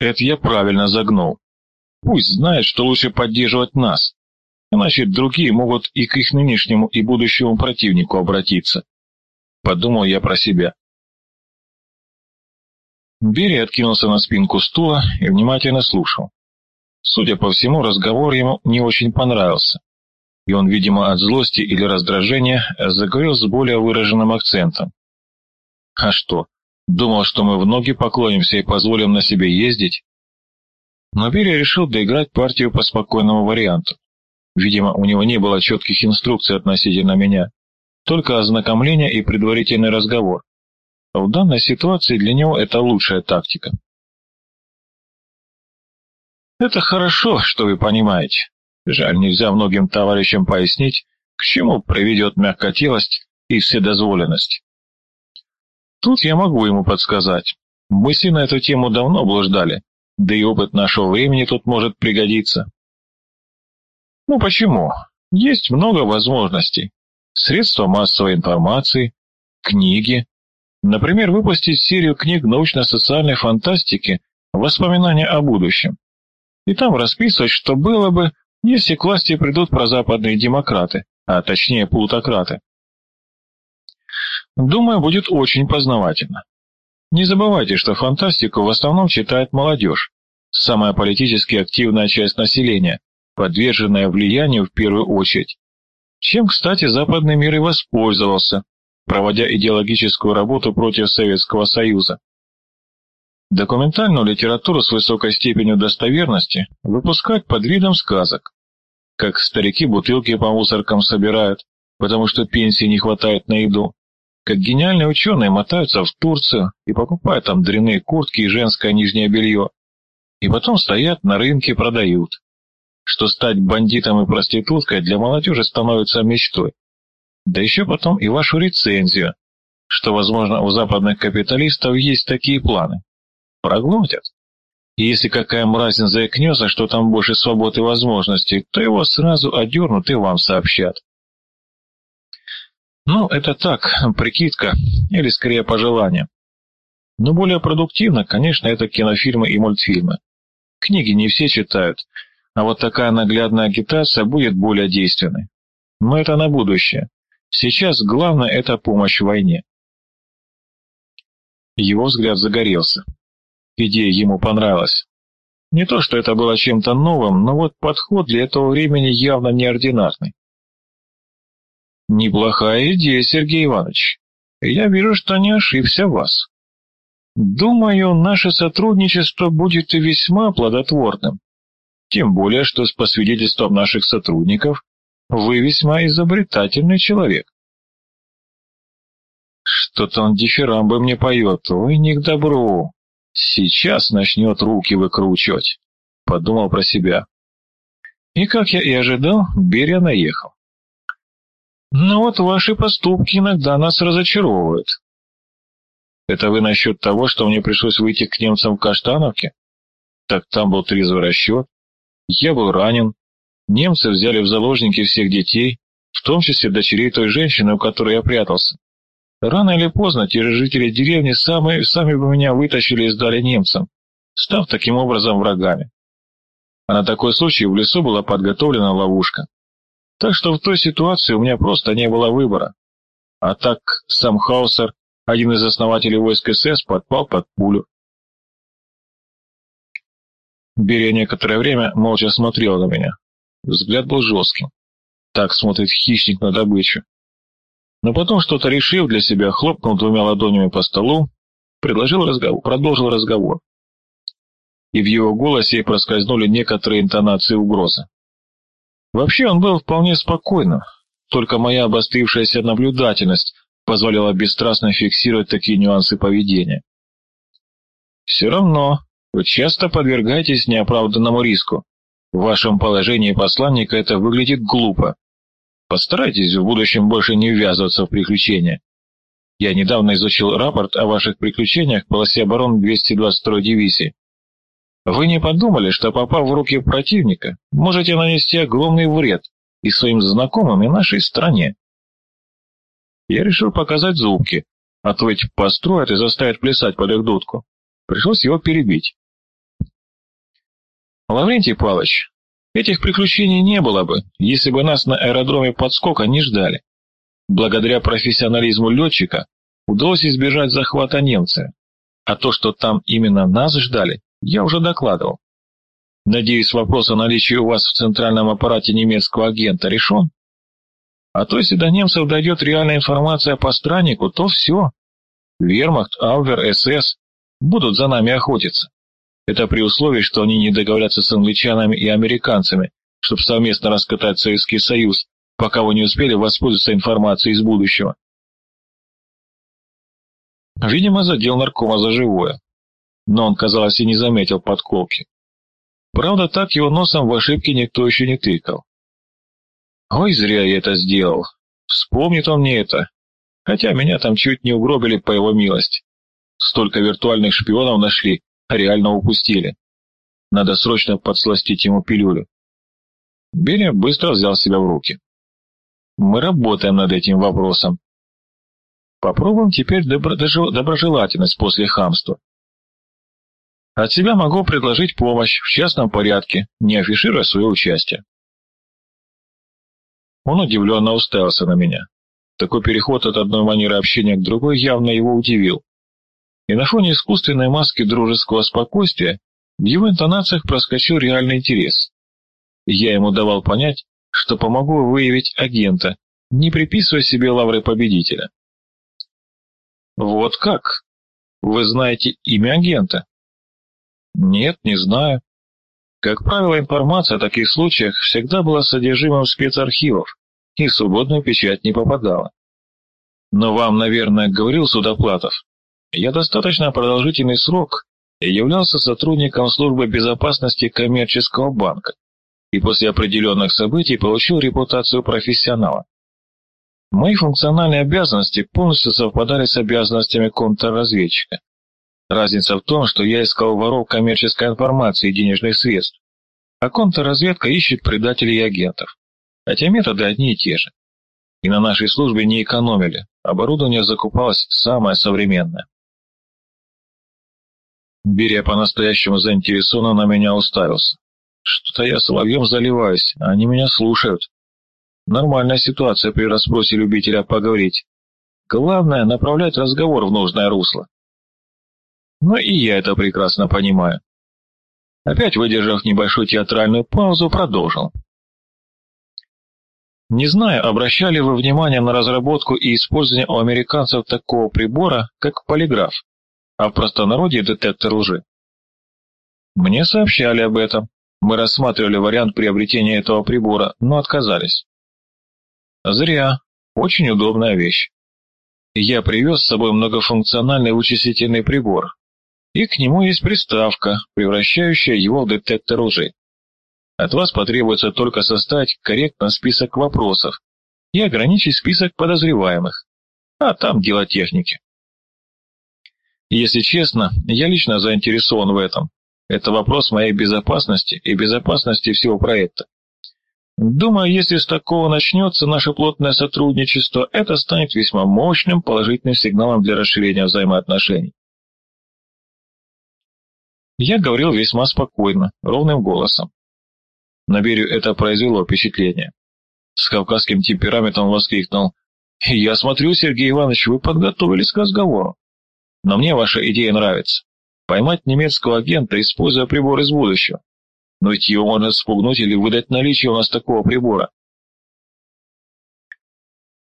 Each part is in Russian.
Это я правильно загнул. Пусть знает, что лучше поддерживать нас, иначе другие могут и к их нынешнему и будущему противнику обратиться. Подумал я про себя. Берия откинулся на спинку стула и внимательно слушал. Судя по всему, разговор ему не очень понравился, и он, видимо, от злости или раздражения заговорил с более выраженным акцентом. А что, думал, что мы в ноги поклонимся и позволим на себе ездить? Но Берия решил доиграть партию по спокойному варианту. Видимо, у него не было четких инструкций относительно меня, только ознакомление и предварительный разговор. В данной ситуации для него это лучшая тактика. Это хорошо, что вы понимаете. Жаль, нельзя многим товарищам пояснить, к чему приведет мягкотелость и вседозволенность. Тут я могу ему подсказать. Мы с на эту тему давно блуждали, да и опыт нашего времени тут может пригодиться. Ну почему? Есть много возможностей. Средства массовой информации, книги. Например, выпустить серию книг научно-социальной фантастики «Воспоминания о будущем». И там расписывать, что было бы, если к власти придут прозападные демократы, а точнее плутократы. Думаю, будет очень познавательно. Не забывайте, что фантастику в основном читает молодежь, самая политически активная часть населения, подверженная влиянию в первую очередь. Чем, кстати, западный мир и воспользовался, проводя идеологическую работу против Советского Союза. Документальную литературу с высокой степенью достоверности выпускать под видом сказок, как старики бутылки по мусоркам собирают, потому что пенсии не хватает на еду, как гениальные ученые мотаются в Турцию и покупают там дрянные куртки и женское нижнее белье, и потом стоят на рынке продают. Что стать бандитом и проституткой для молодежи становится мечтой. Да еще потом и вашу рецензию, что, возможно, у западных капиталистов есть такие планы. Проглотят. И если какая мразь заикнется, что там больше свободы и возможностей, то его сразу одернут и вам сообщат. Ну, это так, прикидка, или скорее пожелание. Но более продуктивно, конечно, это кинофильмы и мультфильмы. Книги не все читают, а вот такая наглядная агитация будет более действенной. Но это на будущее. Сейчас главное – это помощь в войне. Его взгляд загорелся. Идея ему понравилась. Не то, что это было чем-то новым, но вот подход для этого времени явно неординарный. Неплохая идея, Сергей Иванович. Я вижу, что не ошибся в вас. Думаю, наше сотрудничество будет весьма плодотворным. Тем более, что с посвидетельством наших сотрудников вы весьма изобретательный человек. Что-то он дифирамбы мне поет, ой, не к добру. Сейчас начнет руки выкручивать, подумал про себя. И, как я и ожидал, Берия наехал. Но вот ваши поступки иногда нас разочаровывают. Это вы насчет того, что мне пришлось выйти к немцам в Каштановке? Так там был трезвый расчет. Я был ранен. Немцы взяли в заложники всех детей, в том числе дочерей той женщины, у которой я прятался. Рано или поздно те же жители деревни сами, сами бы меня вытащили и сдали немцам, став таким образом врагами. А на такой случай в лесу была подготовлена ловушка. Так что в той ситуации у меня просто не было выбора. А так сам Хаусер, один из основателей войск СС, подпал под пулю. Берия некоторое время молча смотрел на меня. Взгляд был жестким. Так смотрит хищник на добычу. Но потом, что-то решив для себя, хлопнул двумя ладонями по столу, предложил разговор, продолжил разговор. И в его голосе проскользнули некоторые интонации угрозы. Вообще он был вполне спокойным, только моя обострившаяся наблюдательность позволила бесстрастно фиксировать такие нюансы поведения. Все равно, вы часто подвергаетесь неоправданному риску. В вашем положении посланника это выглядит глупо. Постарайтесь в будущем больше не ввязываться в приключения. Я недавно изучил рапорт о ваших приключениях в полосе обороны 222 дивизии. Вы не подумали, что попав в руки противника, можете нанести огромный вред и своим знакомым, и нашей стране? Я решил показать зубки, а то ведь построят и заставят плясать под их дудку. Пришлось его перебить. Лаврентий Павлович, этих приключений не было бы, если бы нас на аэродроме подскока не ждали. Благодаря профессионализму летчика удалось избежать захвата немцами, а то, что там именно нас ждали, я уже докладывал. Надеюсь, вопрос о наличии у вас в центральном аппарате немецкого агента решен? А то, если до немцев дойдет реальная информация по страннику, то все. Вермахт, Аугер, СС будут за нами охотиться. Это при условии, что они не договорятся с англичанами и американцами, чтобы совместно раскатать Советский Союз, пока вы не успели воспользоваться информацией из будущего. Видимо, задел наркома за живое. Но он, казалось, и не заметил подколки. Правда, так его носом в ошибке никто еще не тыкал. Ой, зря я это сделал. Вспомнит он мне это. Хотя меня там чуть не угробили по его милости. Столько виртуальных шпионов нашли, а реально упустили. Надо срочно подсластить ему пилюлю. Берия быстро взял себя в руки. Мы работаем над этим вопросом. Попробуем теперь добро доброжелательность после хамства. От себя могу предложить помощь в частном порядке, не афишируя свое участие. Он удивленно уставился на меня. Такой переход от одной манеры общения к другой явно его удивил. И на фоне искусственной маски дружеского спокойствия в его интонациях проскочил реальный интерес. Я ему давал понять, что помогу выявить агента, не приписывая себе лавры победителя. «Вот как? Вы знаете имя агента?» «Нет, не знаю. Как правило, информация о таких случаях всегда была содержимым спецархивов и в свободную печать не попадала. Но вам, наверное, говорил Судоплатов, я достаточно продолжительный срок являлся сотрудником службы безопасности коммерческого банка и после определенных событий получил репутацию профессионала. Мои функциональные обязанности полностью совпадали с обязанностями контрразведчика. Разница в том, что я искал воров коммерческой информации и денежных средств, а контрразведка ищет предателей и агентов. Хотя методы одни и те же. И на нашей службе не экономили, оборудование закупалось самое современное. Берия по-настоящему заинтересованно на меня уставился. Что-то я соловьем заливаюсь, а они меня слушают. Нормальная ситуация при расспросе любителя поговорить. Главное — направлять разговор в нужное русло. Но и я это прекрасно понимаю. Опять выдержав небольшую театральную паузу, продолжил. Не знаю, обращали вы внимание на разработку и использование у американцев такого прибора, как полиграф а в простонародье детектор лжи. Мне сообщали об этом. Мы рассматривали вариант приобретения этого прибора, но отказались. Зря. Очень удобная вещь. Я привез с собой многофункциональный вычислительный прибор, и к нему есть приставка, превращающая его в детектор лжи. От вас потребуется только составить корректно список вопросов и ограничить список подозреваемых, а там дело техники. Если честно, я лично заинтересован в этом. Это вопрос моей безопасности и безопасности всего проекта. Думаю, если с такого начнется наше плотное сотрудничество, это станет весьма мощным положительным сигналом для расширения взаимоотношений. Я говорил весьма спокойно, ровным голосом. На Берию это произвело впечатление. С кавказским темпераментом воскликнул. «Я смотрю, Сергей Иванович, вы подготовились к разговору. Но мне ваша идея нравится. Поймать немецкого агента, используя прибор из будущего. Но ведь его можно спугнуть или выдать наличие у нас такого прибора.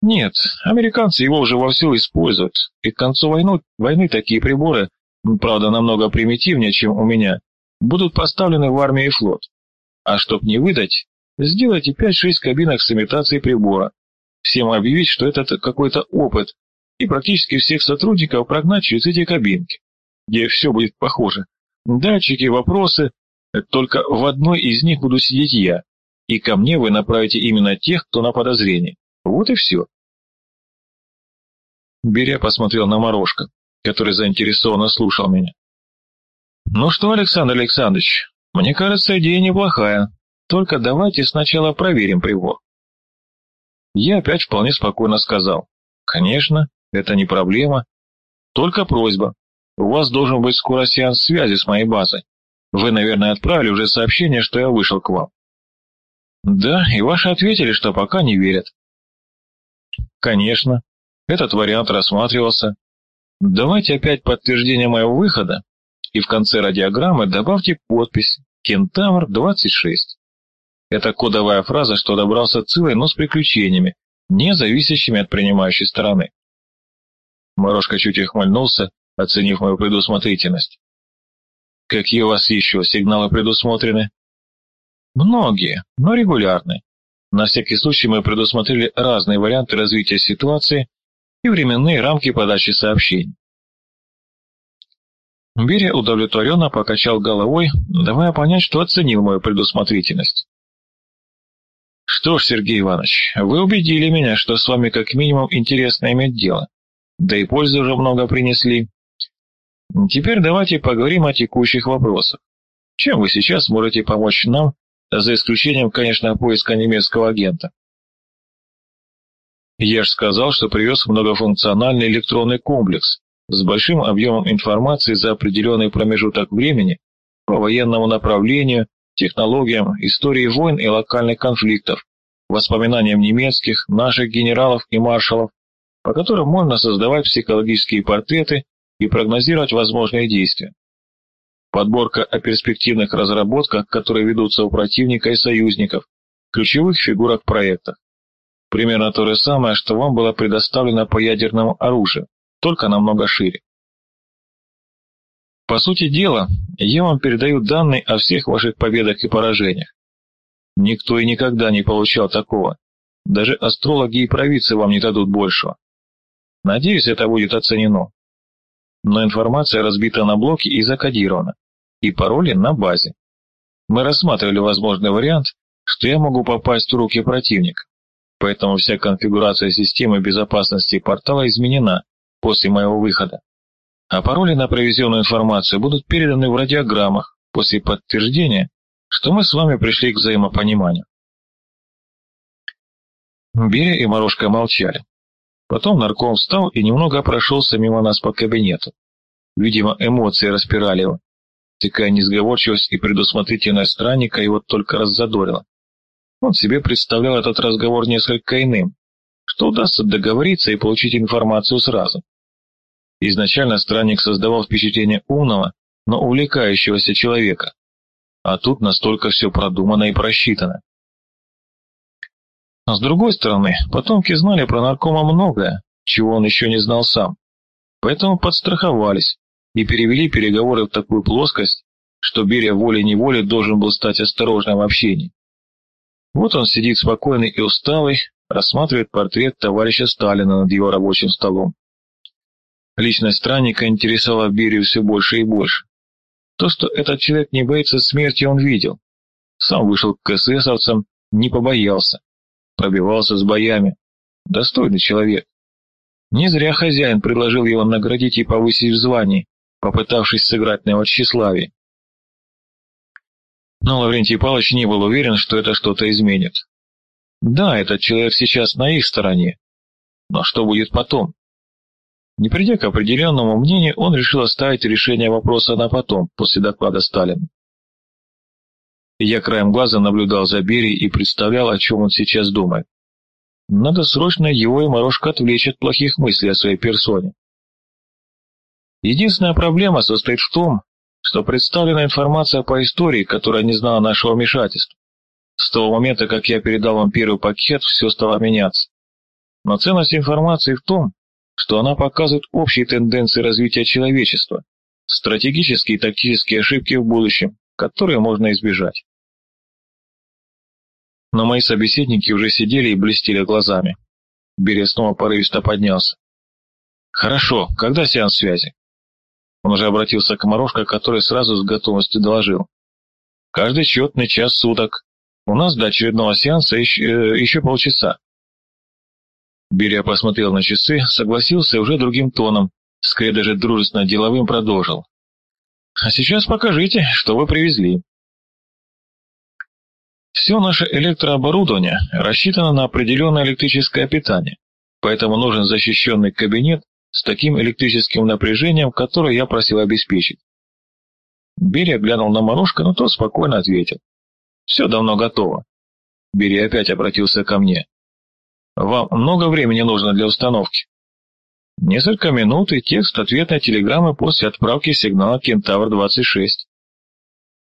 Нет, американцы его уже вовсю используют, и к концу войны, войны такие приборы, правда намного примитивнее, чем у меня, будут поставлены в армии и флот. А чтоб не выдать, сделайте 5-6 кабинок с имитацией прибора. Всем объявить, что это какой-то опыт, и практически всех сотрудников прогнать через эти кабинки, где все будет похоже. Датчики, вопросы, только в одной из них буду сидеть я, и ко мне вы направите именно тех, кто на подозрении. Вот и все. Беря посмотрел на Морошка, который заинтересованно слушал меня. «Ну что, Александр Александрович, мне кажется, идея неплохая, только давайте сначала проверим прибор». Я опять вполне спокойно сказал. «Конечно, это не проблема. Только просьба. У вас должен быть скоро сеанс связи с моей базой. Вы, наверное, отправили уже сообщение, что я вышел к вам. Да, и ваши ответили, что пока не верят. Конечно, этот вариант рассматривался. Давайте опять подтверждение моего выхода, и в конце радиограммы добавьте подпись «Кентавр-26». Это кодовая фраза, что добрался целый, но с приключениями, не зависящими от принимающей стороны. Морошка чуть ухмыльнулся, оценив мою предусмотрительность. Какие у вас еще сигналы предусмотрены? Многие, но регулярные. На всякий случай мы предусмотрели разные варианты развития ситуации и временные рамки подачи сообщений. Берия удовлетворенно покачал головой, давая понять, что оценил мою предусмотрительность. «Что ж, Сергей Иванович, вы убедили меня, что с вами как минимум интересно иметь дело. Да и пользы уже много принесли. Теперь давайте поговорим о текущих вопросах. Чем вы сейчас можете помочь нам, за исключением, конечно, поиска немецкого агента?» Я же сказал, что привез многофункциональный электронный комплекс с большим объемом информации за определенный промежуток времени по военному направлению, технологиям, истории войн и локальных конфликтов, воспоминаниям немецких, наших генералов и маршалов, по которым можно создавать психологические портреты и прогнозировать возможные действия. Подборка о перспективных разработках, которые ведутся у противника и союзников, ключевых фигурах проекта. Примерно то же самое, что вам было предоставлено по ядерному оружию, только намного шире. По сути дела, я вам передаю данные о всех ваших победах и поражениях. Никто и никогда не получал такого. Даже астрологи и провидцы вам не дадут большего. Надеюсь, это будет оценено. Но информация разбита на блоки и закодирована, и пароли на базе. Мы рассматривали возможный вариант, что я могу попасть в руки противника, поэтому вся конфигурация системы безопасности портала изменена после моего выхода а пароли на провизионную информацию будут переданы в радиограммах после подтверждения, что мы с вами пришли к взаимопониманию. Берия и Морошка молчали. Потом нарком встал и немного прошелся мимо нас по кабинету. Видимо, эмоции распирали его. Такая несговорчивость и предусмотрительность странника его только раззадорила. Он себе представлял этот разговор несколько иным, что удастся договориться и получить информацию сразу. Изначально странник создавал впечатление умного, но увлекающегося человека. А тут настолько все продумано и просчитано. А с другой стороны, потомки знали про наркома многое, чего он еще не знал сам. Поэтому подстраховались и перевели переговоры в такую плоскость, что Берия волей-неволей должен был стать осторожным в общении. Вот он сидит спокойный и усталый, рассматривает портрет товарища Сталина над его рабочим столом. Личность странника интересовала Берию все больше и больше. То, что этот человек не боится смерти, он видел. Сам вышел к эсэсовцам, не побоялся. Пробивался с боями. Достойный человек. Не зря хозяин предложил его наградить и повысить в звании, попытавшись сыграть на его тщеславии. Но Лаврентий Павлович не был уверен, что это что-то изменит. Да, этот человек сейчас на их стороне. Но что будет потом? Не придя к определенному мнению, он решил оставить решение вопроса на потом, после доклада Сталина. Я краем глаза наблюдал за Берией и представлял, о чем он сейчас думает. Надо срочно его и Морошка отвлечь от плохих мыслей о своей персоне. Единственная проблема состоит в том, что представлена информация по истории, которая не знала нашего вмешательства. С того момента, как я передал вам первый пакет, все стало меняться. Но ценность информации в том, что она показывает общие тенденции развития человечества, стратегические и тактические ошибки в будущем, которые можно избежать. Но мои собеседники уже сидели и блестели глазами. Берия снова порывисто поднялся. «Хорошо, когда сеанс связи?» Он уже обратился к Морошко, который сразу с готовностью доложил. «Каждый счетный час суток. У нас до очередного сеанса еще, э, еще полчаса. Берия посмотрел на часы, согласился уже другим тоном, скорее даже дружественно деловым продолжил. «А сейчас покажите, что вы привезли». Все наше электрооборудование рассчитано на определенное электрическое питание, поэтому нужен защищенный кабинет с таким электрическим напряжением, которое я просил обеспечить. Берия глянул на Манушка, но тот спокойно ответил. «Все давно готово». Берия опять обратился ко мне. «Вам много времени нужно для установки?» «Несколько минут и текст ответной телеграммы после отправки сигнала «Кентавр-26».